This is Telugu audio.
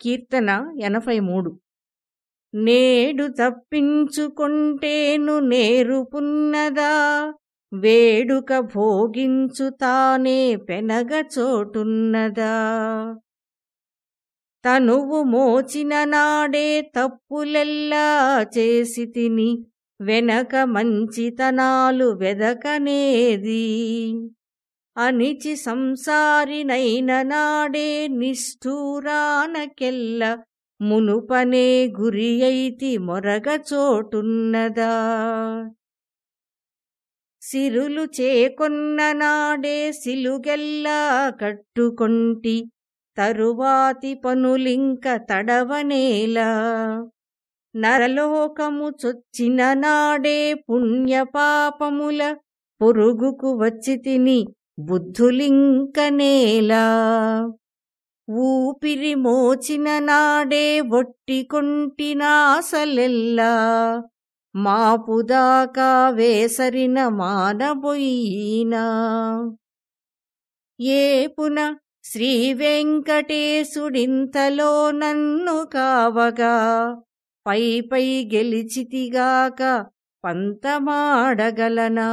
కీర్తన ఎనభై మూడు. నేడు తప్పించుకొంటేను నేరుపున్నదా వేడుక భోగించు తానే పెనగ చోటున్నదా. తనువు మోచిన నాడే తప్పులెల్లా చేసి తిని వెనక మంచితనాలు వెదకనేది. అనిచి సంసారినైన నాడే నిష్ఠూరానకెల్ల మునుపనే గురి అయితి మొరగ చోటున్నదా సిరులు చేకొన్న నాడే సిలుగెల్లా కట్టుకొంటి తరువాతి పనులింక తడవనేలా. నరలోకము చొచ్చిన నాడే పుణ్యపాపముల పొరుగుకు వచ్చి తిని బుద్ధులింకనేలా ఊపిరి మోచిన నాడే బొట్టికొంటినాసలెల్లా మాపుదాకా వేసరిన మానబొయ్యినా. ఏపున శ్రీ వెంకటేశుడింతలో నన్ను కావగా పై పై గెలిచితిగాక పంతమాడగలనా?